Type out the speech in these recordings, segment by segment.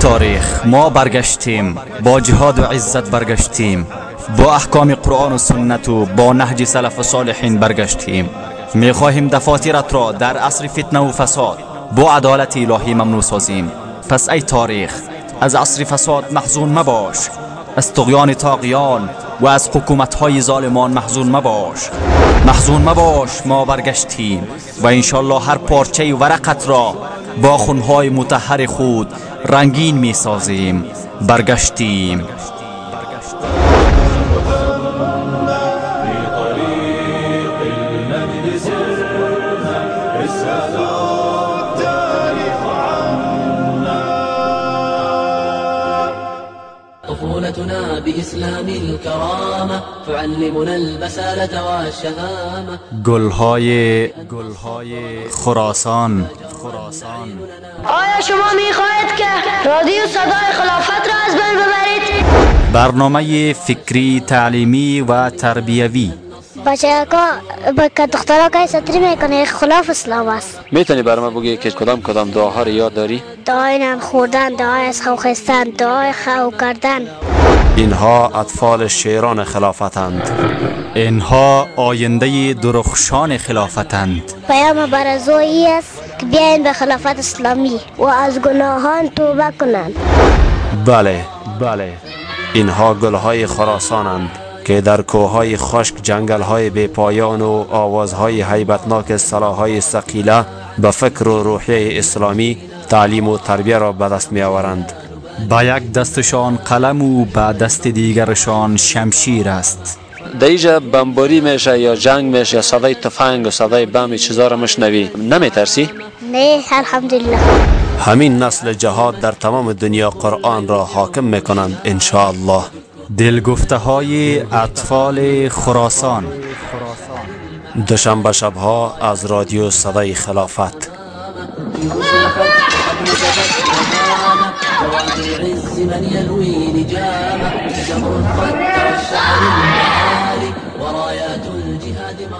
تاریخ. ما برگشتیم با جهاد و عزت برگشتیم. با احکام قرآن و سنت و با نهج سلف و صالحین برگشتیم. می‌خواهیم دفاترت را در عصر فتنه و فساد با عدالت الهی ممنوع سازیم. پس ای تاریخ از عصر فساد محزون مباش. از تقیان تاقیان و از های ظالمان محزون مباش. محزون مباش ما برگشتیم و انشالله هر پارچه ورقت را با خونهای متحر خود رنگین می سازیم برگشتیم. بإسلام الكرامة تعلمنا البسالة والشهامة. گلهای گلهای خراسان خراسان. آیا شما می‌خواهید که رادیو صدای خلافت را از بین ببرید؟ برنامه فکری تعلیمی و تربیوی. بچه که دخترا که سطری می‌کنه خلاف اسلام است. می‌تونی بر ما بگی که کدام کدام دعاها رو یاد داری؟ دعای نم خوردن دعای از خو خستن دعای خو کردن. اینها اطفال شیران خلافتند. اینها آینده درخشان خلافتند. پیام برزویی است که بیاین به خلافت اسلامی و از گناهان توبه کنند. بله بله. اینها گلهای خراسانند که در کوههای خشک جنگلهای بی پایان و آوازهای حیبتناک سلاحهای سقیله به فکر و روحیه اسلامی تعلیم و تربیه را به دست می آورند با یک دستشان قلم و به دست دیگرشان شمشیر است. دیجا بمباری میشه یا جنگ میشه یا صدای تفنگ و صدای بم چیزا را مشنوی نمی ترسی؟ نه الحمدلله. همین نسل جهاد در تمام دنیا قرآن را حاکم می‌کنند انشاءالله. دلگفته های اطفال خراسان. دوشنبه شبها از رادیو صدای خلافت! من ورايات الجهاد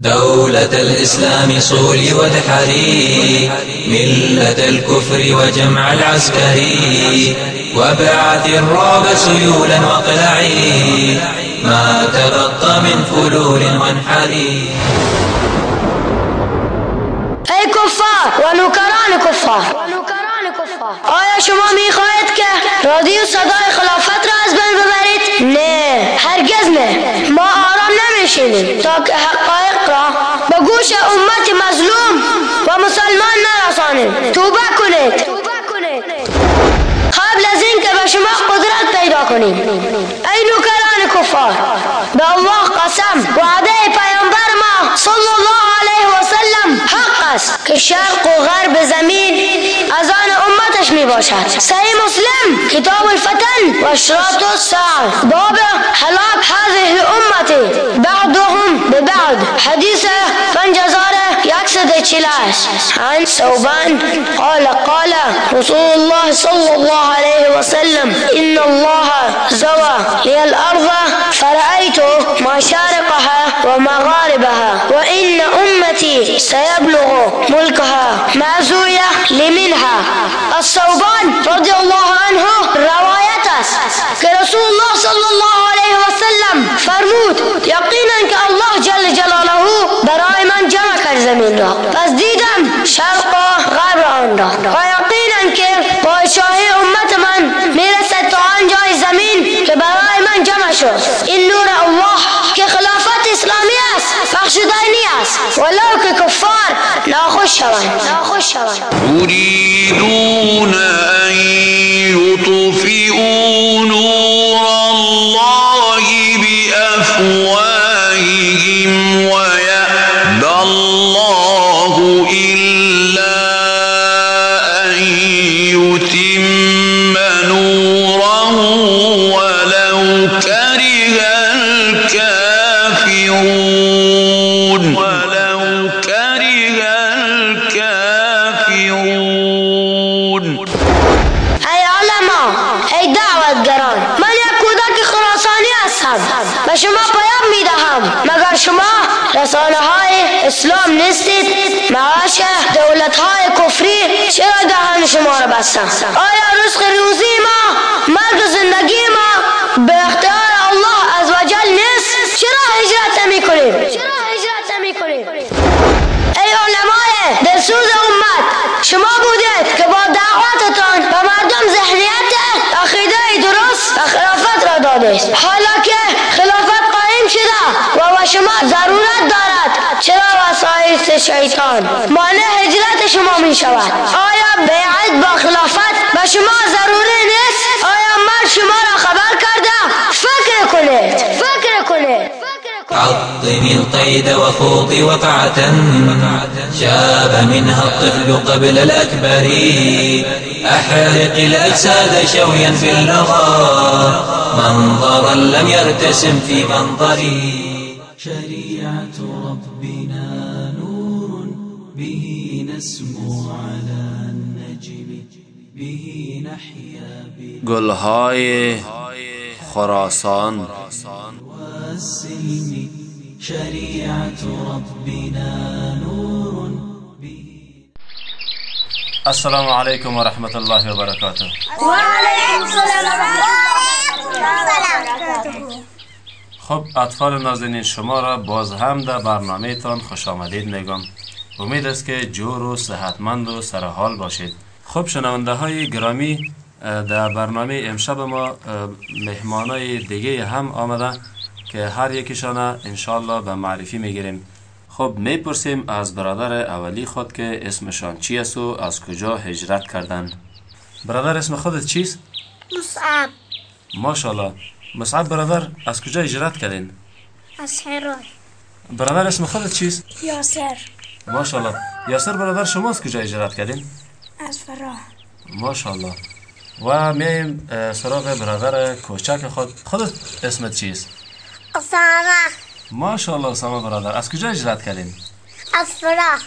دولة الإسلام صولي وادحري ملة الكفر وجمع العسكري وبعث الرعب سيولا واقلعي ما تبقى من فلول وانحري. أي كفار والنكران كفار. آیا شما می‌خواهید که رادیو صدای خلافت را از بین ببرید؟ نه. هرگز نه. ما آرام نمیشینیم. تا که حقایق را به گوش امت مظلوم و مسلمان نرسانیم. توبه کنید. قبل از این که به شما قدرت پیدا کنیم. ای نوکران کفار به الله قسم وعده پیامبر ما صلی الله است که شرق و غرب زمین از آن امتش می باشد. صحیح مسلم کتاب الفتن و اشراط الساعة باب حلاک هذه امتی بعضهم ببعض حدیث پنجزار یکصد چلاش عن ثوبان قال قال رسول الله صلى الله عليه وسلم إن الله زوى لي الأرض فرأيت مشارقها ومغاربها وإن أمتي سيبلغ ملكها ما زوي لمنها. الثوبان رضي الله عنه رواية كرسول الله صلى الله عليه وسلم. فرمود يقينا كالله جل جلاله من جمع کرد زمین را پس شرق غرب آن را و امت من میرسد تا آنجای زمین که برای من جمع شد نور الله که خلافت اسلامی ولو كفار لا خش لا خش يريدون أن يطفئوا نور الله بأفواه هستم به شما پیام می دهم مگر شما رسانه های اسلام نیستید؟ معاش دولت های کفری چرا دهان شما را بستم آیا رزق روزی ما مرد و زندگی ما به اختیار الله نیست؟ چرا هجرت نمی کنیم چرا هجرت نمی کنیم ای علمای دلسوز امت شما بودید که با دعوتتان به مردم ذهنیت عقیده درست و حالا که خلافت قائم شده و به شما ضرورت دارد. چرا وسایس شیطان؟ مانع هجرت شما می شود آیا بیعت با خلافت به شما ضروری نیست؟ آیا من شما را خبر کرده؟ فکر کنید. فکر کنید. عظم القيد وخوض وقعة شاب منها الطفل قبل الأكبر. أحرق الأجساد شويا في اللغى منظرا لم يرتسم في منظري شريعة ربنا نور به نسمو على النجم. به نحيا گلهای خراسان. بالسلم شريعة ربنا نور به. السلام علیکم و رحمت الله و برکاته خب اطفال نازنین شما را باز هم در برنامه تان خوش آمدید میگم. امید است که جور و صحتمند و سرحال باشید. خب شنونده های گرامی در برنامه امشب ما مهمانای دیگه هم آمده که هر یکیشان انشالله به معرفی می‌گیریم خب می‌پرسیم از برادر اولی خود که اسمشان چی است و از کجا هجرت کردند برادر اسم خودت چیست؟ مصعب ماشاءالله مصعب برادر از کجا هجرت کردین؟ از هرات برادر اسم خودت چیست؟ یاسر ماشاءالله یاسر برادر شما از کجا هجرت کردین؟ از فراه ماشاءالله و اه، سراغ برادر کوچک خود خودت اسمت چیست؟ اسامه ماشاءالله اسامه برادر از کجا هجرت کردین؟ از فراه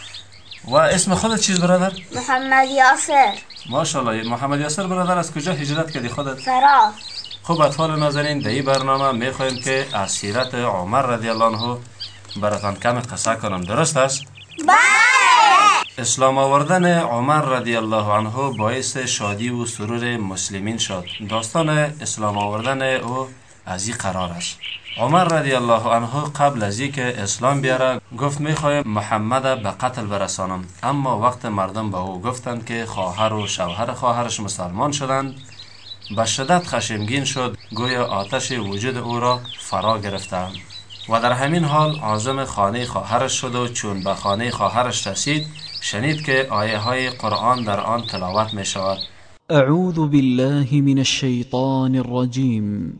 و اسم خودت چیست برادر؟ محمد یاسر. ماشاءالله. محمد یاسر برادر از کجا هجرت کردی خودت؟ فراه خب اطفال ناظرین در این برنامه می‌خواهیم که از سیرت عمر رضی الله عنه براتان کم قصه کنم. درست است؟ اسلام آوردن عمر رضی الله عنه باعث شادی و سرور مسلمین شد. داستان اسلام آوردن او از این قرار است. عمر رضی الله عنه قبل از که اسلام بیاره گفت می‌خوایم محمد به قتل برسانم. اما وقت مردم به او گفتند که خواهر و شوهر خواهرش مسلمان شدند. به شدت خشمگین شد. گویا آتش وجود او را فرا گرفتند و در همین حال عازم خانه خواهرش شد و چون به خانه خواهرش رسید شنید که آیه های قرآن در آن تلاوت می شود أعوذ بالله من الشيطان الرجيم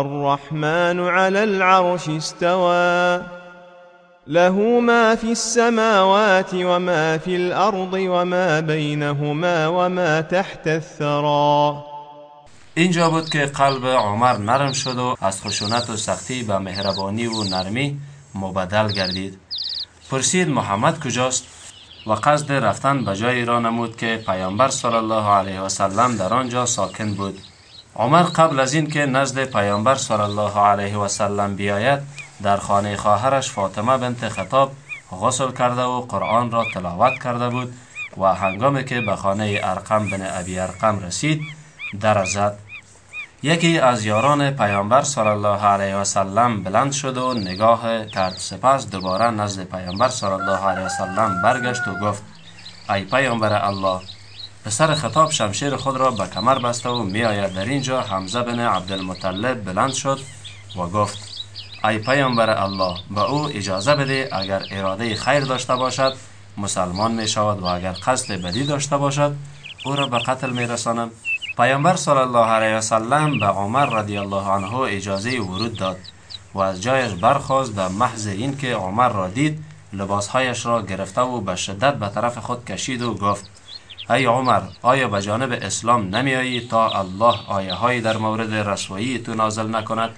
الرحمن على العرش استوى. له ما في السماوات وما في الأرض وما بينهما وما تحت الثرى. اینجا بود که قلب عمر نرم شد و از خشونت و سختی به مهربانی و نرمی مبدل گردید. پرسید محمد کجاست؟ و قصد رفتن به جایی را نمود که پیامبر صلی الله علیه و سلم در آنجا ساکن بود. عمر قبل از این که نزد پیامبر صلی الله علیه و سلم بیاید در خانه خواهرش فاطمه بنت خطاب غسل کرده و قرآن را تلاوت کرده بود و هنگامی که به خانه ارقم بن ابی ارقم رسید در زد یکی از یاران پیامبر صلی الله علیه و سلم بلند شد و نگاه کرد سپس دوباره نزد پیامبر صلی الله علیه و سلم برگشت و گفت ای پیامبر الله پسر خطاب شمشیر خود را به کمر بسته و می آید در اینجا حمزه بن عبدالمطلب بلند شد و گفت ای پیامبر الله به او اجازه بده اگر اراده خیر داشته باشد مسلمان می شود و اگر قصد بدی داشته باشد او را به قتل می رسانم پیامبر صلی الله علیه و سلم به عمر رضی الله عنه اجازه ورود داد و از جایش برخواست به محض اینکه عمر را دید لباسهایش را گرفته و به شدت به طرف خود کشید و گفت ای عمر آیا به جانب اسلام نمی تا الله آیه هایی در مورد رسوایی تو نازل نکند؟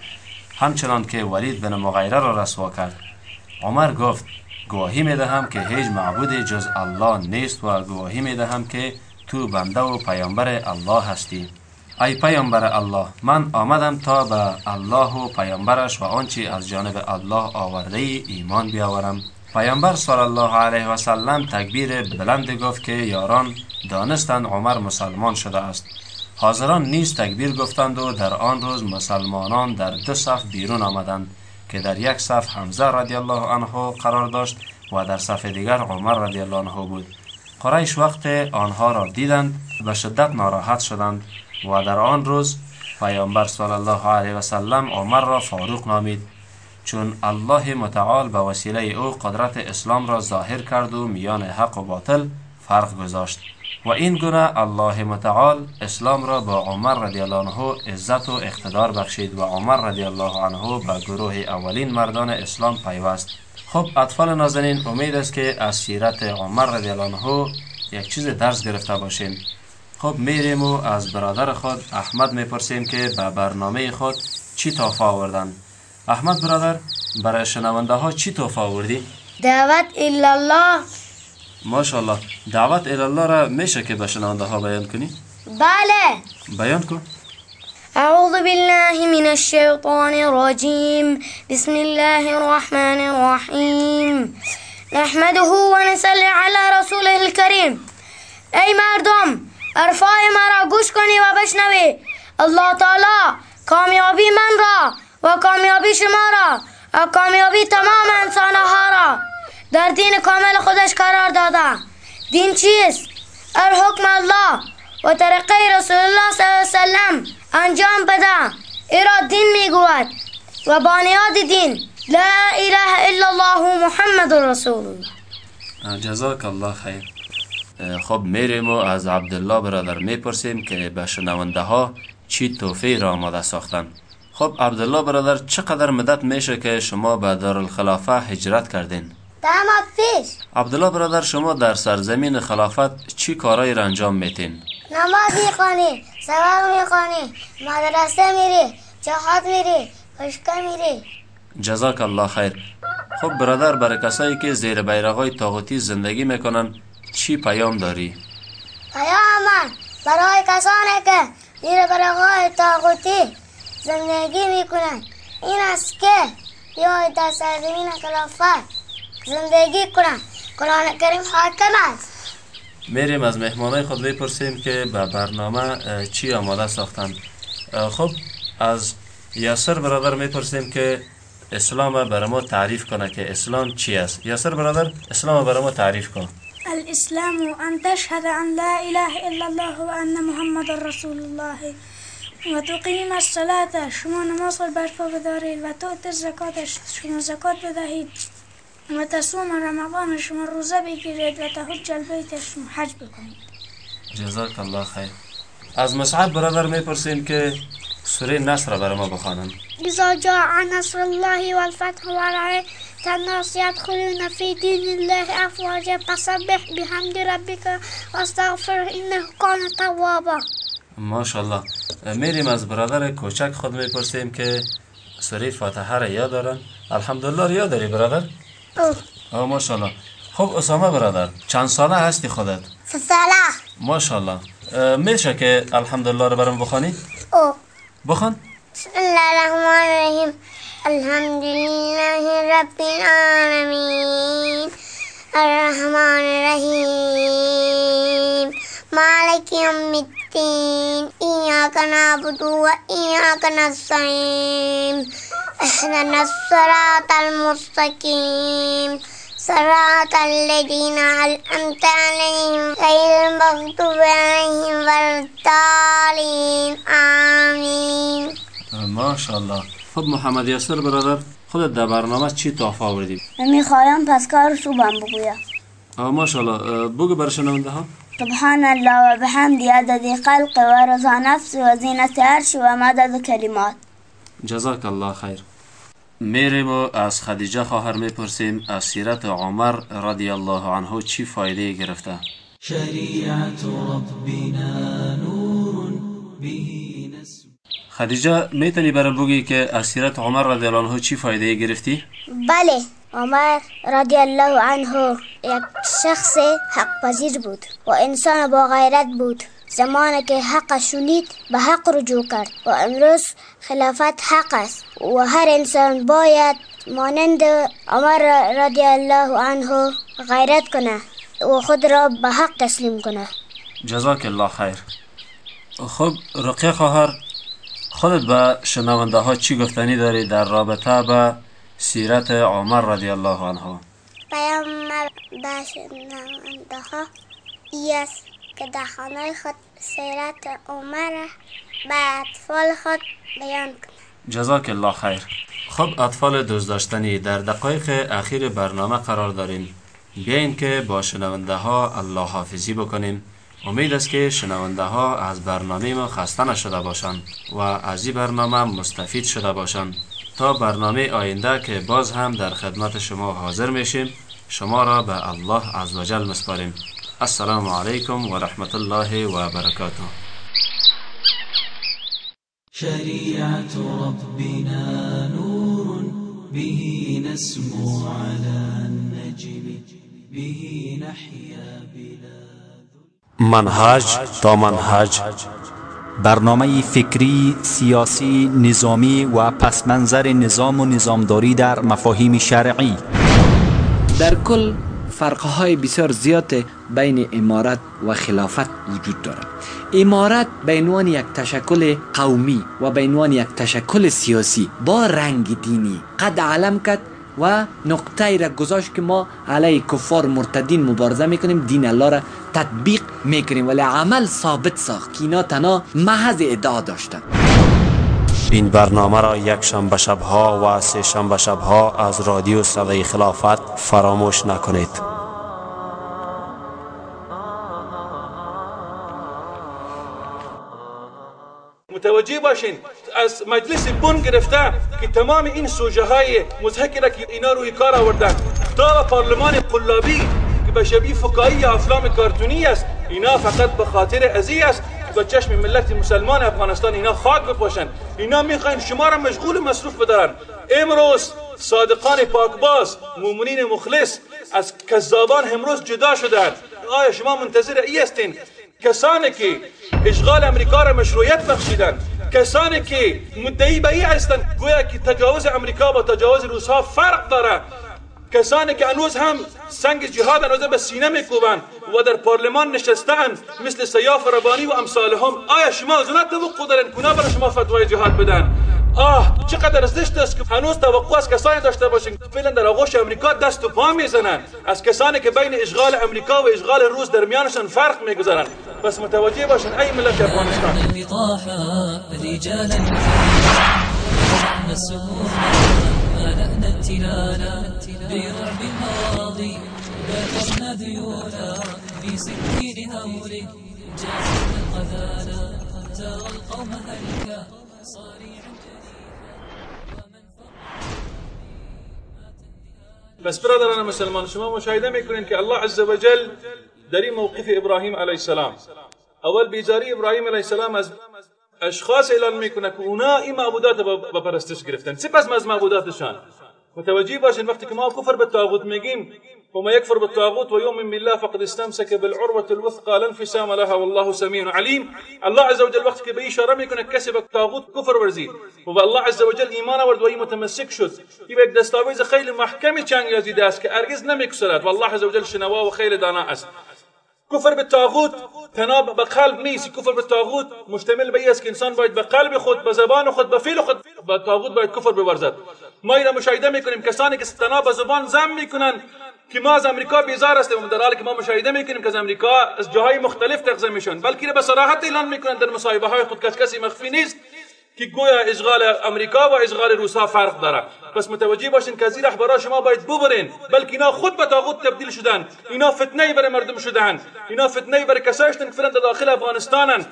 همچنان که ولید بن مغیره را رسوا کرد. عمر گفت گواهی می دهم که هیچ معبود جز الله نیست و گواهی می دهم که تو بنده و پیامبر الله هستی. ای پیامبر الله من آمدم تا به الله و پیامبرش و آنچه از جانب الله آورده ای ایمان بیاورم. پیامبر صلی الله علیه و سلم تکبیر بلند گفت که یاران دانستند عمر مسلمان شده است. حاضران نیز تکبیر گفتند و در آن روز مسلمانان در دو صف بیرون آمدند که در یک صف حمزه رضی الله عنه قرار داشت و در صف دیگر عمر رضی الله عنه بود. قریش وقت آنها را دیدند به شدت ناراحت شدند و در آن روز پیامبر صلی الله علیه و سلم عمر را فاروق نامید. چون الله متعال به وسیله او قدرت اسلام را ظاهر کرد و میان حق و باطل فرق گذاشت. و این گونه الله متعال اسلام را با عمر رضی الله عنه عزت و اقتدار بخشید و عمر رضی الله عنه به گروه اولین مردان اسلام پیوست. خب اطفال نازنین امید است که از سیرت عمر رضی الله عنه یک چیز درس گرفته باشیم خب میریم و از برادر خود احمد می‌پرسیم که به برنامه خود چی تحفه آوردن؟ احمد برادر برای شنونده ها چی تحفه آوردی؟ دعوت الله. ماشاءالله. دعوت الله را میشه که به شنونده ها بیان کنی؟ بله. بیان کن. أعوذ بالله من الشيطان الرجيم بسم الله الرحمن الرحيم نحمده ونصلي على رسوله الكريم ای مردم ارفای مرا گوش کنی و بشنوی. الله تعالی کامیابی من را و کامیابی شما را و کامیابی تمام انسانها را. در دین کامل خودش قرار داده. دین چیست؟ الحکم الله و طریقه رسول الله صلی الله علیه وسلم انجام بده. ایرا دین می‌گوید و بانیاد دین. لا اله الا الله محمد رسول الله جزاک الله خیر خب میریم و از عبدالله برادر می‌پرسیم که به شنونده ها چی توفی را آماده ساختن. خب عبدالله برادر چقدر مدت میشه که شما به دارالخلافه هجرت کردین؟ داماد پیش عبدالله برادر شما در سرزمین خلافت چی کارایی را انجام میتین؟ نماز می‌خوانی سبق می‌خوانی مدرسه میری جهاد میری کشکه میری جزاک الله خیر خب برادر برای کسایی که زیر بیرقای تاغوتی زندگی می‌کنن چی پیام داری؟ پیام برای کسانی که زیر بیرقای تاغوتی زندگی می‌کنن این است که بیاید در سرزمین خلافت زندگی کنن قرآن کریم حاکم است. میریم از مهمانای خود بپرسیم که به برنامه چی آماده ساختن. خب از یاسر برادر می‌پرسیم که اسلام برای ما تعریف کنه که اسلام چی است. یاسر برادر اسلام برای ما تعریف کن. الإسلام أن تشهد أن لا إله إلا الله وأن محمد رسول الله. وتقيم الصلاة شما نماز خود برپا بدارید و تو زکات شما زکات بدهید. و تصوم رمضان شما روزه بگیرید و تحج البیت شما حج بکنید. جزاک الله خیر. از مصعب برادر می‌پرسیم که سوره نصر را برای ما بخوانند. إذا جاء نصر الله والفتح ورأيت الناس يدخلون في دين الله أفواجا فسبح بحمد ربك واستغفر إنه كان توابا. ماشاءالله. میریم از برادر کوچک خود می‌پرسیم که سوره فاتحه را یاد دارن. الحمدلله را یاد داری برادر؟ آه ماشاءالله. خب اسامه برادر چند ساله هستی خودت؟ سلام ماشاءالله. اه، میشه که الحمدلله رو برام بخوانی؟ او بخوان. بسم الله الرحمن الرحيم الحمد لله رب العالمين الرحمن الرحيم مالك يوم الدين إياك نعبد وإياك نستعين اهدنا الصراط المستقيم. صراط الذين أنعمت عليهم غير المغضوب عليهم ولا الضالين. آمين. ماشاءالله. خب محمد یاسر برادر خودت در برنامه چی تحفه آوردی؟ می‌خوایم پس کارش رو بم بگویم. آه ماشاءالله. بگو بر شنونده ها. سبحان الله وبحمده عدد خلق و رضا نفس و زینت عرش و مدد کلمات. جزاک الله خیر. میریم و از خدیجه خواهر می‌پرسیم از سیرت عمر رضی الله عنه چی فایده گرفته؟ شریعت ربنا نور خدیجه می‌تونی برای بگی که از سیرت عمر رضی الله عنه چی فایده گرفتی؟ بله عمر رضی الله عنه یک شخص حق پذیر بود و انسان با غیرت بود. زمانی که حق شنید به حق رجوع کرد و امروز خلافت حق است و هر انسان باید مانند عمر رضی الله عنه غیرت کنه و خود را به حق تسلیم کنه. جزاک الله خیر. خب رقیه خواهر خودت به شنونده ها چی گفتنی داری در رابطه به سیرت عمر رضی الله عنه پیامبر به شنونده ها ای است. که در خانه خود سیرت عمر به اطفال خود بیان کنه جزاک الله خیر. خب اطفال دوست داشتنی در دقایق اخیر برنامه قرار داریم. بیاین که با شنونده ها الله حافظی بکنیم. امید است که شنونده ها از برنامه ما خسته نشده باشند و از این برنامه مستفید شده باشند. تا برنامه آینده که باز هم در خدمت شما حاضر میشیم شما را به الله عزوجل مسپاریم. السلام علیکم و رحمت الله و برکاته شريعة ربنا نور به نسمو على النجم به نحيا بلا منهج تا منهج برنامه فکری، سیاسی، نظامی و پسمنظر نظام و نظامداری در مفاهیم شرعی. در کل فرقهای بسیار زیاد بین امارت و خلافت وجود دارد امارت به عنوان یک تشکل قومی و به عنوان یک تشکل سیاسی با رنگ دینی قد علم کرد و نقطه را گذاشت که ما علیه کفار مرتدین مبارزه می‌کنیم دین الله را تطبیق می‌کنیم. ولی عمل ثابت ساخت. که اینا تنها محض ادعا داشتن این برنامه را یک شنبه شبها و سه شنبه شبها از رادیو صدای خلافت فراموش نکنید. متوجه باشین از مجلس بن گرفته که تمام این سوژه های مزهکی را که اینا روی کار آوردن. تا پارلمان قلابی که به شبیه فکایی افلام کارتونی است اینا فقط به خاطر ازی است به چشم ملت مسلمان افغانستان اینا خاک بپاشن. اینا می‌خواین شما را مشغول مصروف بدارن. امروز صادقان پاکباز مومنین مخلص از کذابان امروز جدا شدند آیا شما منتظر ای هستین؟ کسانی که اشغال امریکا را مشروعیت بخشیدن کسانی که مدعی به ای هستند گویا که تجاوز امریکا با تجاوز روسها فرق داره. کسانی که هنوز هم سنگ جهاد هنوز به سینه میکوبند و در پارلمان نشستند مثل سیاف ربانی و امثالهم. آیا شما از اونا توقع دارین برای شما فتوای جهاد بدن؟ آه چقدر زشت است که هنوز توقع از کسانی داشته باشین فعلا در آغوش امریکا دست و پا می‌زنن. از کسانی که بین اشغال امریکا و اشغال روس در میانشان فرق می‌گذارن. بس متوجه باشین ای ملت افغانستان. التلالا برعب الماضي بادرنا ذيولا بسكين هولك جازت القذالا ترى القوم هلكا. صريعا بس برادران مسلمان شما مشاهده میکنین که الله عز وجل در این موقف ابراهیم علیه السلام اول بیزاری ابراهیم علیه السلام از اشخاص اعلان میکنه که اونا این معبودات به پرستش گرفتن سپس از معبوداتشان متوجه باشن وقتك ما كفر بالطاغوت ميقيم وما يكفر بالتاغوت ويؤمن بالله فقد استمسك بالعروة الوثقى لا انفصام لها والله سميع عليم الله عز وجل وقتك كبي شرم يكون كسب الطاغوت كفر ورزيد وبا عز وجل إيمان ورد وهي متمسك شد يبقى دستاويز خيل محكمة كان يزي داس أرجز نمك سرات والله عز وجل شنوا وخيل دانا أس كفر بالطاغوت تناب بقلب ميسي كفر بالطاغوت مشتمل بيس كإنسان بايد بقلب خود بزبان خود بفيل خود بالطاغوت بايد كفر ببرزات ما این مشاهده می‌کنیم. کسانی که تنها به زبان زم می‌کنن که ما از امریکا بیزار هستیم. در حالی که ما مشاهده می‌کنیم که از امریکا از جاهای مختلف تغذیه میشن. بلکه به صراحت اعلان می‌کنن در مصاحبه های خود کس کسی مخفی نیست که گویا اشغال امریکا و اشغال روسا فرق داره. پس متوجه باشین که از این رهبرا شما باید ببرین. بلکه اینا خود به طاغوت تبدیل شدن. اینا فتنه برای مردم شدن اینا فتنه برای کسایی که در داخل افغانستانن.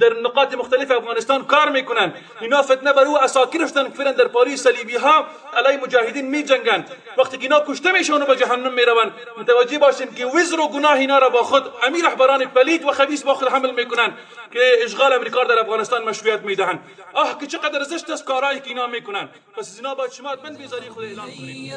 در نقاط مختلف افغانستان کار میکنن. اینا فتنه بر أو اساکر شدن که در پاریس صلیبی ها علی مجاهدین می جنگن وقتی که اینا کشته میشون و به جهنم میروند. متوجه باشین که وزر و گناه اینا را با خود امیر رهبران پلید و خبیث با خود حمل میکنن که اشغال امریکا در افغانستان مشروعیت میدهند. آه که چقدر زشت است کارهایی که اینا میکنن. پس اینا باید شما بند بیزاری خود اعلان کنید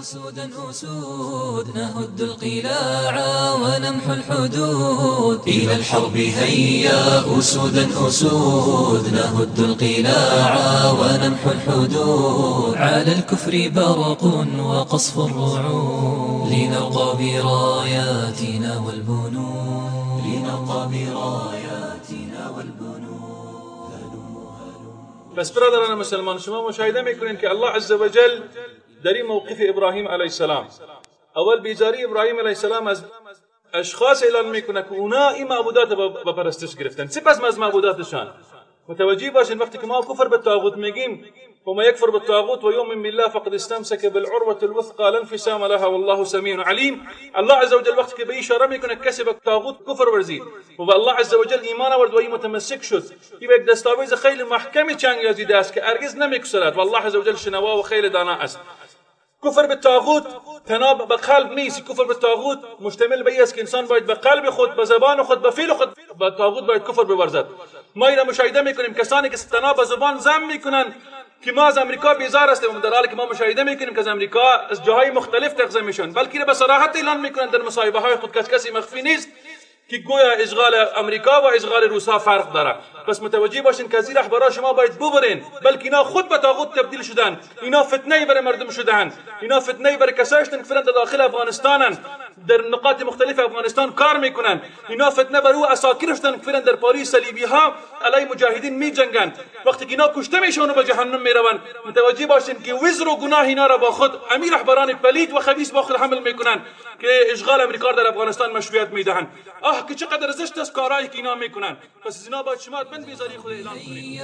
أسودا أسود نهد القلاع ونمحو الحدود. إلى الحرب هيا أسودا أسود نهد القلاع ونمحو الحدود. على الكفر برق وقصف الرعود. لنرقى براياتنا والبنود. لنرقى براياتنا والبنود. بس برادران مسلمان شما مشاهده میکنین که الله عز وجل در این موقف ابراهیم علیه السلام. اول بیزاری ابراهیم علیه السلام از اشخاص اعلان می‌کنه که اونا این معبودات به پرستش گرفتن. سپس از معبوداتشان؟ متوجه باشین وقتی که ما کفر به طاغوت میگیم وما يكفر بالطاغوت ويؤمن بالله فقد استمسك بالعروة الوثقى لا انفصام لها والله سميع عليم الله عز وجل وقت که به اشاره می‌کنه کسی به طاغوت کفر ورزید و به الله عز وجل ایمان آورد و متمسک شد این یک دستاویز خیلی محکمی چنگ یازیده است که ارگز نمیکسرد. و الله عز وجل شنوا و خیلی دانا است. کفر به طاغوت تنها به قلب نیست. کفر به طاغوت مشتمل به است که انسان باید به قلب خود به زبان خود به فعل خود به طاغوت باید کفر بورزد. ما این مشاهده می‌کنیم. کسانی که تنها به زبان زم می‌کنن که ما از امریکا بیزار هستیم. در حالی که ما مشاهده می‌کنیم که از امریکا از جاهای مختلف تغذیه میشن. بلکه به صراحت اعلان می‌کنن در مصاحبه های خود کس کسی مخفی نیست. که گویا اشغال امریکا و اشغال روسا فرق داره. پس متوجه باشین که از این شما باید ببرین بلکه اینا خود به طاغوت تبدیل شدن. اینا فتنه برای مردم شدن اینا فتنه برای کسایی که در داخل افغانستانن. در نقاط مختلف افغانستان کار می‌کنن. اینا فتنه بر او اساکر شدن که در پاریس صلیبی ها علی مجاهدین می جنگن وقتی که اینا کشته میشون و به جهنم می‌روند. متوجه باشین که وزر و گناه اینا را با خود امیر رهبران پلید و خبیث با خود حمل می‌کنن که اشغال امریکا در افغانستان مشروعیت می‌دهند. آه که چقدر زشت است کارهایی که اینا می‌کنن. پس اینا باید شما بند بیزاری خود اعلان کنید.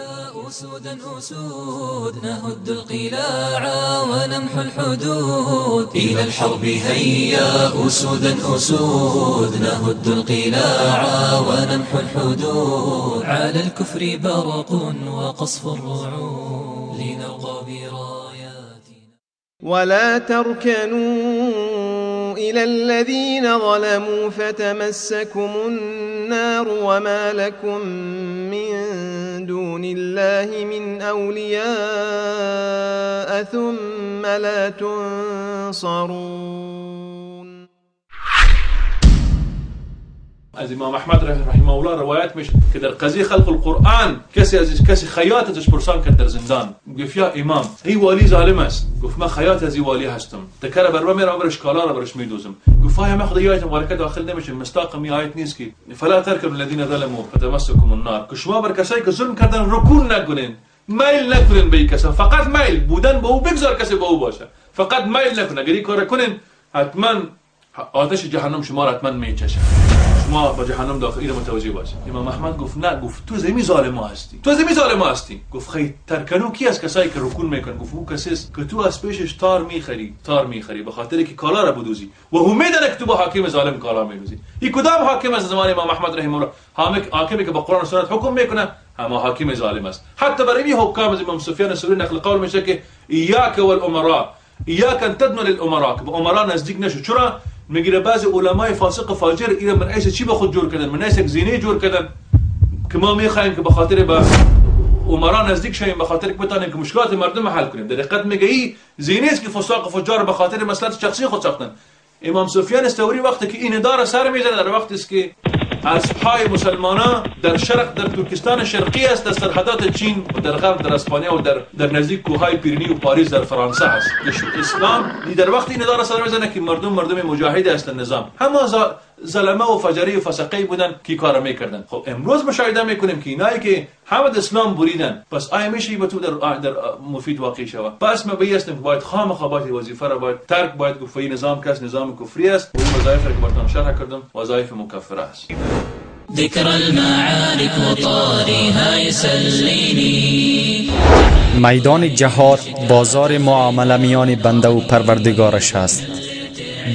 أسودا أسود نهد القلاع ونمحو الحدود. إلى الحرب هيا أسودا أسود نهد القلاع ونمحو الحدود. على الكفر برق وقصف الرعود لنرقى براياتنا. ولا تركنوا إلى الذين ظلموا فتمسكم النار وما لكم من دون الله من أولياء ثم لا تنصرون. از امام احمد رحمه الله روایت میشه که در قضیه خلق القرآن کسی از کسی خیاطتش پرسان کرد در زندان. گفت یا امام ای والی ظالم است. گفت من خیاط از والی هستم. تکر بر میرم برش کالا را برش میدوزم. گفت آیا من خدا آیت مبارکه داخل نمیشه مستاق می آیت نیست که. فلا ترکم الذين ظلموا فتمسكم النار. که شما بر کسایی که ظلم کردن رکون نکنین. میل نکنین به این کسا فقط میل. بودن به أو بگذار کسی به أو باشه. فقط میل نکن. اگر این کار کنین حتما آتش جهنم شما را حتما میچشه. شما با جهنم داخل اینو متوجه باشید امام احمد گفت نه گفت تو زمین ظالم هستی. تو زمین ظالم هستی. گفت خیلی ترکنو کی از کسایی که رکون میکن گفت او کسی است که تو از پیشش تار می‌خری تار می‌خری به خاطر که کالا را بدوزی. و هم می‌دونه که تو با حاکم ظالم کالا میدوزی. این کدام حاکم از زمان امام احمد رحمه الله؟ حاکمی که با قرآن و سنت حکم می‌کنه اما حاکم ظالم است. حتی برای این حکام از امام سفیان ثوری نقل قول میشه که ایاک والامراء ایاک ان تدنو للامراء. که به نزدیک نشو. چرا؟ می‌گیره بعضی علمای فاسق فاجر اینا من ایش چی به خود جور کردن من ایش یک زینه جور کردن که ما می‌خوایم که به خاطر به عمرا نزدیک شویم به خاطر که بتانیم که مشکلات مردم حل کنیم. در حقیقت میگه ای زینه است که فساق و فجار به خاطر مصلحت شخصی خود ساختن. امام سفیان استوری وقتی که این دار سر می‌زنه در وقتی است که اسبهای مسلمانان در شرق در ترکستان شرقی است در سرحدات چین و در غرب در اسپانیا و در در نزدیک کوههای پیرنی و پاریس در فرانسه است. اسلام در وقتی این داره سر می‌زنه که مردم مردم مجاهد هستند نظام. همه ظلمه و فجری و فسقه بودن که کار می‌کردن. خب امروز مشاهده می‌کنیم که اینایی که همه اسلام بریدن پس آیا میشه به تو در, در مفید واقع شود؟ پس ما بیستیم که باید خام خوابات وظیفه را باید ترک باید گفت نظام کس نظام کفری است. و این وظایف را که براتون شرح کردم وظایف مکفره است. ذكر المعارك وطارها يسليني میدان جهاد بازار معامله میان بنده و پروردگارش است.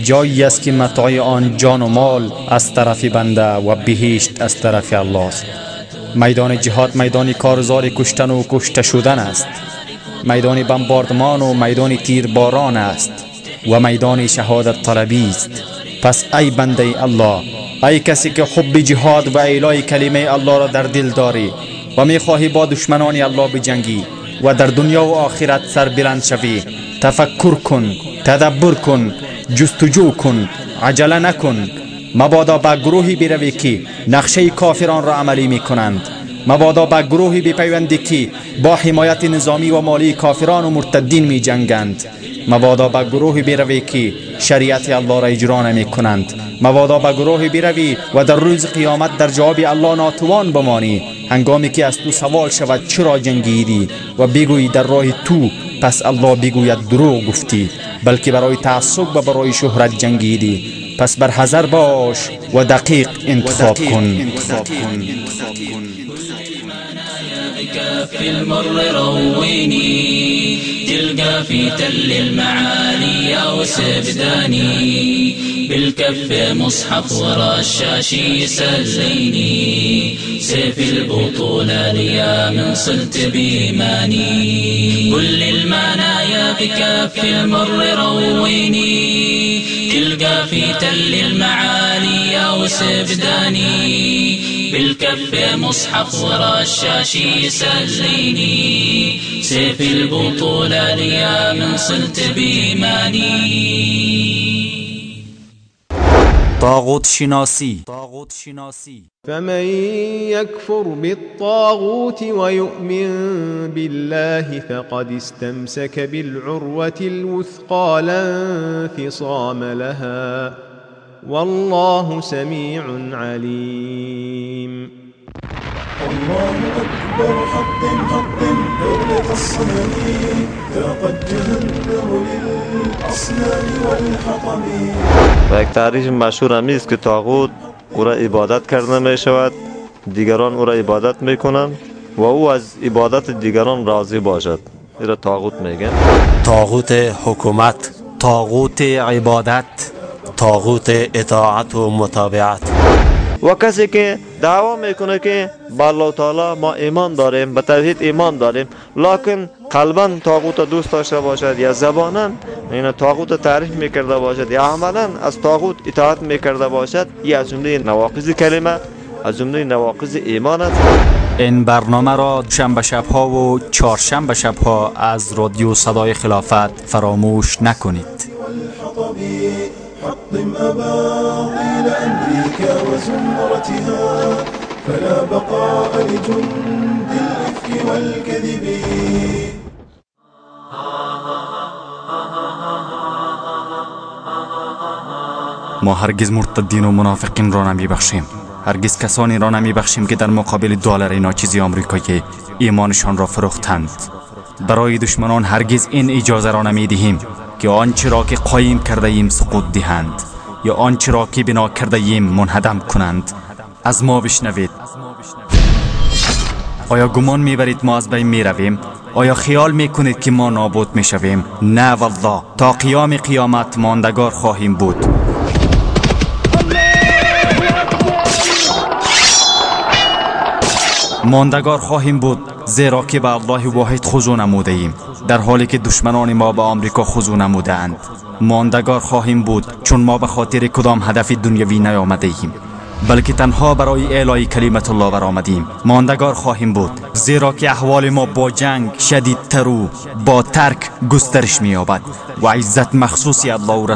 جایی است که متاع آن جان و مال از طرف بنده و بهشت از طرف الله است. میدان جهاد میدان کارزار کشتن و کشته شدن است. میدان بمباردمان و میدان تیرباران است و میدان شهادت طلبی است. پس ای بنده الله ای کسی که حب جهاد و اعلای کلمه الله را در دل داری و می‌خواهی با دشمنان الله بجنگی و در دنیا و آخرت سربلند شوی تفکر کن تدبر کن جستجو کن عجله نکن مبادا به گروهی بروی که نقشه کافران را عملی می کنند مبادا به گروهی بپیوندی که با حمایت نظامی و مالی کافران و مرتدین می جنگند. مبادا به گروهی بروی که شریعت الله را اجرا نمی کنند. مبادا به گروهی بروی و در روز قیامت در جواب الله ناتوان بمانی. هنگامی که از تو سوال شود چرا جنگیدی و بگویی در راه تو پس الله بگوید دروغ گفتی بلکه برای تعصب و برای شهرت جنگیدی. پس بر حذر باش و دقیق انتخاب کن. بكف المر رويني. تلقى في تل المعالي أو سبداني بالكف مصحف ورا الشاشي يسليني. سيف البطولة ليا من صلت بإيماني. كل المنايا بكف المر رويني. تلقى في تل المعالي أو سبداني بالكف مصحف ورا الشاشي يسليني. سيف البطولة ليا من صلت بإيماني. طاغوت شناسی فمن يكفر بالطاغوت ويؤمن بالله فقد استمسك بالعروة الوثقى لا انفصام لها. والله سميع عليم. الله أكبر حطم حطم دولة الصنم ذاقت جهنم للأصنام والحطم. و یک تعریف مشهور همی است که تاغوت او را عبادت کرده می شود دیگران او را عبادت می کنند و او از عبادت دیگران راضی باشد. این را تاغوت میگن. تاغوت حکومت تاغوت عبادت. تاغوت اطاعت و متابعت. و کسی که دعوا می‌کنه که با الله تعالی ما ایمان داریم به توحید ایمان داریم لکن قلبا تاغوت دوست داشته باشد یا زبانا این تاغوت تعریف می‌کرده باشد یا عملا از تاغوت اطاعت می‌کرده باشد یا از جمله نواقض کلمه از جمله نواقض ایمان است. این برنامه را شنبه شبها و چهارشنبه شبها از رادیو صدای خلافت فراموش نکنید. حطم أباطيل أمريكا وزمرتها فلا بقاء لجند الإفك والكذب. ما هرگز مرتدین و منافقین را نمی بخشیم هرگز کسانی را نمی بخشیم که در مقابل دلار ناچیزی آمریکایی ایمانشان را فروختند. برای دشمنان هرگز این اجازه را نمی دهیم که آنچه را که قایم کرده ایم سقوط دهند یا آنچه را که بنا کرده ایم منهدم کنند از ما بشنوید آیا گمان می‌برید ما از بین می‌رویم آیا خیال می‌کنید که ما نابود می‌شویم نه والله تا قیام قیامت ماندگار خواهیم بود ماندگار خواهیم بود زیرا که به الله واحد خضوع نموده ایم در حالی که دشمنان ما به آمریکا خضوع نمودند ماندگار خواهیم بود چون ما به خاطر کدام هدف دنیوی نیامده ایم بلکه تنها برای اعلای کلمت الله برآمدیم. ماندگار خواهیم بود زیرا که احوال ما با جنگ شدیدتر و با ترک گسترش مییابد و عزت مخصوصی الله